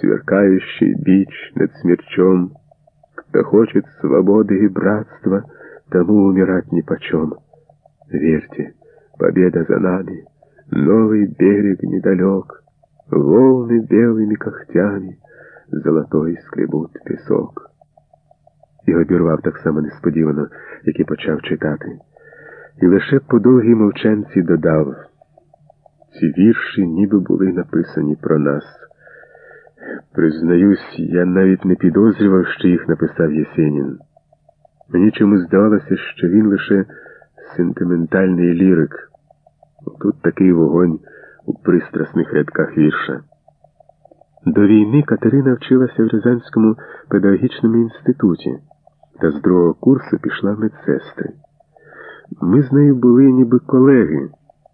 сверкающий бич над смерчом. Кто хочет свободы и братства, тому умирать нипочем. Верьте, победа за нами, новый берег недалек, волны белыми когтями золотой скребут пісок. І обірвав так само несподівано, як і почав читати. І лише по довгій мовчанці додав ці вірші ніби були написані про нас. Признаюсь, я навіть не підозрював, що їх написав Єсенін. Мені чомусь здавалося, що він лише сентиментальний лірик. Тут такий вогонь у пристрасних рядках вірша. До війни Катерина вчилася в Рязанському педагогічному інституті та з другого курсу пішла в медсестри. Ми з нею були ніби колеги,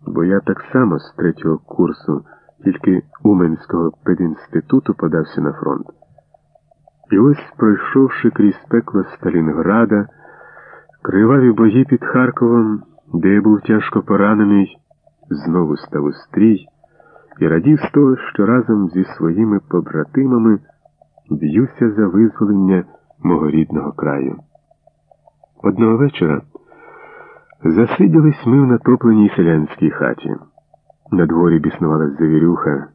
бо я так само з третього курсу, тільки Уменського пединституту подався на фронт. І ось, пройшовши крізь пекло Сталінграда, криваві бої під Харковом, де я був тяжко поранений, знову став у стрій і радів з того, що разом зі своїми побратимами б'юся за визволення мого рідного краю. Одного вечора засиділись ми в натопленій селянській хаті. На дворі біснувалась завірюха,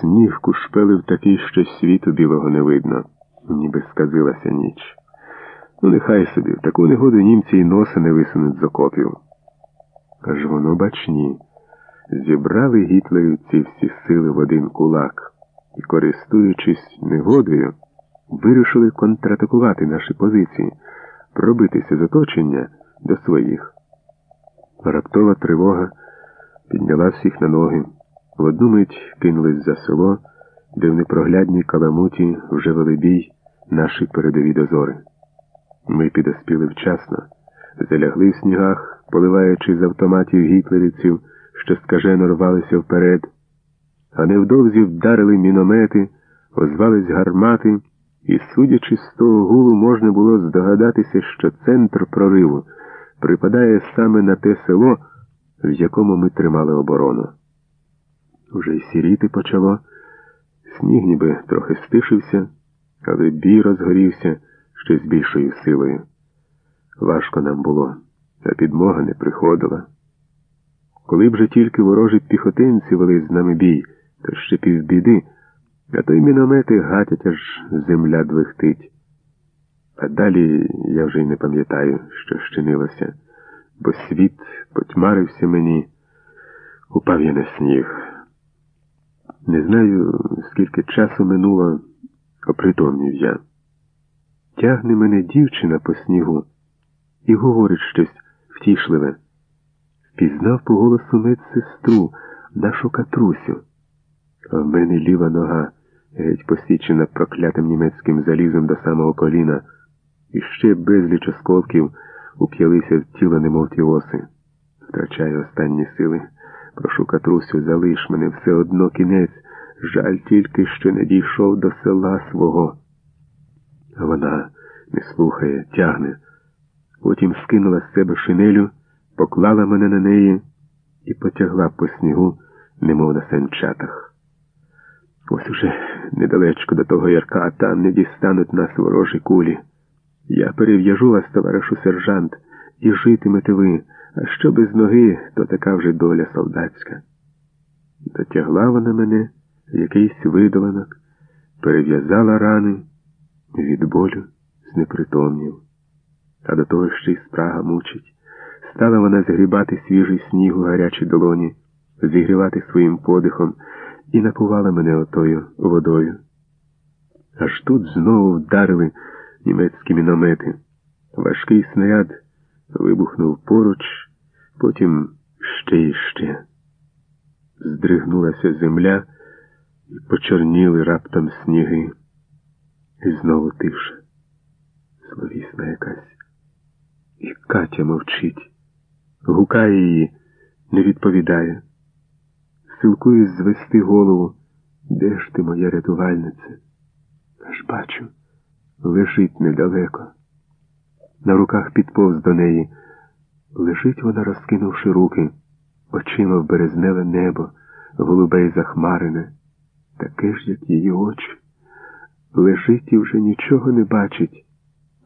сніг кушпелив такий, що світу білого не видно, ніби сказилася ніч. Ну, нехай собі, в таку негоду німці й носа не висунуть з окопів. Аж воно, бач, ні. Зібрали гітлерівці всі сили в один кулак і, користуючись негодою, вирішили контратакувати наші позиції, пробитися з оточення до своїх. Раптова тривога підняла всіх на ноги. В одну мить кинулись за село, де в непроглядній каламуті вже вели бій наші передові дозори. Ми підоспіли вчасно, залягли в снігах, поливаючи з автоматів гітлерівців, що скажено рвалися вперед, а невдовзі вдарили міномети, озвались гармати, і, судячи з того гулу, можна було здогадатися, що центр прориву припадає саме на те село, в якому ми тримали оборону. Уже й сіріти почало, сніг ніби трохи стишився, але бій розгорівся ще з більшою силою. Важко нам було, а підмога не приходила. Коли б же тільки ворожі піхотинці вели з нами бій, то ще півбіди, а то й міномети гатять, аж земля двихтить. А далі я вже й не пам'ятаю, що щинилося, бо світ потьмарився мені, упав я на сніг. Не знаю, скільки часу минуло, опритомнів я. Тягне мене дівчина по снігу і говорить щось втішливе. Впізнав по голосу медсестру, нашу катрусю. А в мене ліва нога, геть посічена проклятим німецьким залізом до самого коліна, і ще безліч осколків уп'ялися в тіло, немов ті оси. Втрачаю останні сили. Прошу катрусю, залиш мене все одно кінець. Жаль тільки, що не дійшов до села свого. А вона не слухає, тягне. Потім скинула з себе шинелю, поклала мене на неї і потягла по снігу, немов на санчатах. Ось уже недалечко до того ярка, а там не дістануть нас ворожі кулі. Я перев'яжу вас, товаришу сержант, і житимете ви, а що без ноги, то така вже доля солдатська. Дотягла вона мене в якийсь видоланок, перев'язала рани від болю знепритомнів. А до того ще й спрага мучить. Стала вона згрібати свіжий сніг у гарячій долоні, зігрівати своїм подихом і напувала мене отою водою. Аж тут знову вдарили німецькі міномети. Важкий снаряд вибухнув поруч, потім ще і ще. Здригнулася земля і почорніли раптом сніги. І знову тиша. Словісна якась. І Катя мовчить, гукає її, не відповідає. Силкуюсь звести голову. Де ж ти, моя рятувальниця? Аж бачу, лежить недалеко. На руках підповз до неї. Лежить вона, розкинувши руки, очима в березневе небо, голубе й захмарене, таке ж, як її очі, лежить і вже нічого не бачить,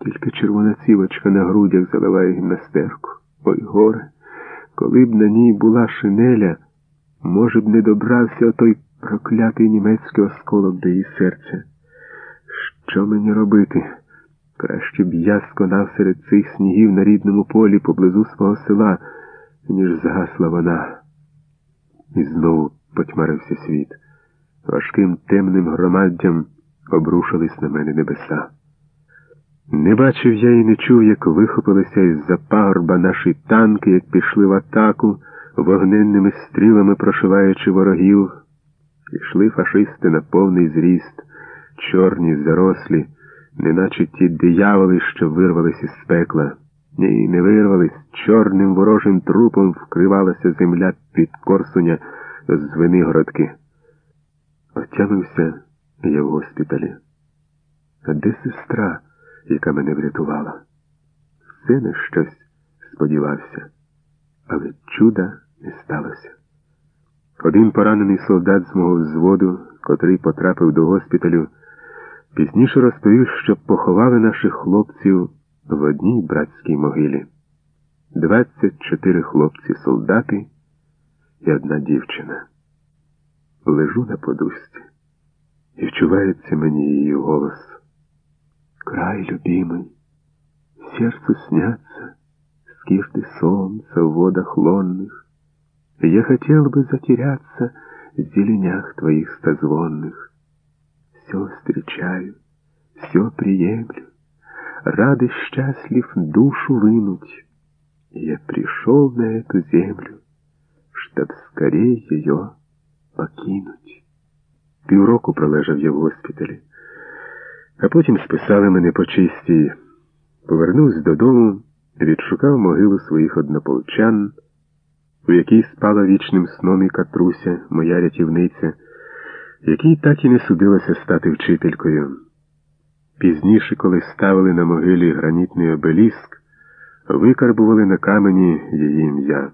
тільки червона цівочка на грудях заливає гімнастерку. Ой горе, коли б на ній була шинеля, може б не добрався той проклятий німецький осколок до її серця. Що мені робити? Краще б я сконав серед цих снігів на рідному полі поблизу свого села, ніж згасла вона. І знову потьмарився світ. Важким темним громаддям обрушились на мене небеса. Не бачив я і не чув, як вихопилися із-за пагорба наші танки, як пішли в атаку, вогненними стрілами прошиваючи ворогів. Пішли фашисти на повний зріст, чорні, зарослі, неначе ті дияволи, що вирвались із пекла. Ні, не вирвались, чорним ворожим трупом вкривалася земля під корсуня з Винигородки. Отямився я в госпіталі. А де сестра, яка мене врятувала? Все на щось сподівався, але чуда не сталося. Один поранений солдат з мого взводу, котрий потрапив до госпіталю, пізніше розповів, що поховали наших хлопців в одній братській могилі. Двадцять чотири хлопці-солдати і одна дівчина. Лежу на подушці, і вчувається мені її голос. Край любимый, сердцу снятся скифты солнца в водах лонных. Я хотел бы затеряться в зеленях твоих стозвонных. Все встречаю, все приемлю, рад и счастлив душу вынуть. Я пришел на эту землю, чтоб скорее ее покинуть. Півроку пролежав я в госпіталі, а потім списали мене по чистій. Повернувся додому, відшукав могилу своїх однополчан, у якій спала вічним сном і катруся, моя рятівниця, якій так і не судилося стати вчителькою. Пізніше, коли ставили на могилі гранітний обеліск, викарбували на камені її ім'я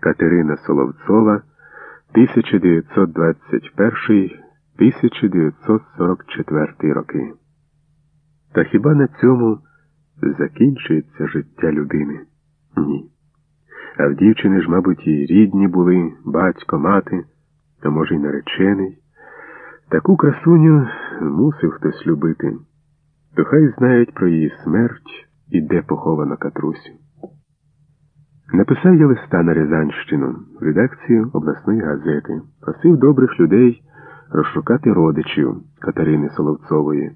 Катерина Соловцова. 1921-1944 роки. Та хіба на цьому закінчується життя людини? Ні. А в дівчини ж, мабуть, і рідні були, батько, мати, а може, й наречений. Таку красуню мусив хтось любити, то хай знають про її смерть і де похована Катрусю. Написав я листа на Рязанщину в редакцію обласної газети, просив добрих людей розшукати родичів Катерини Соловцової.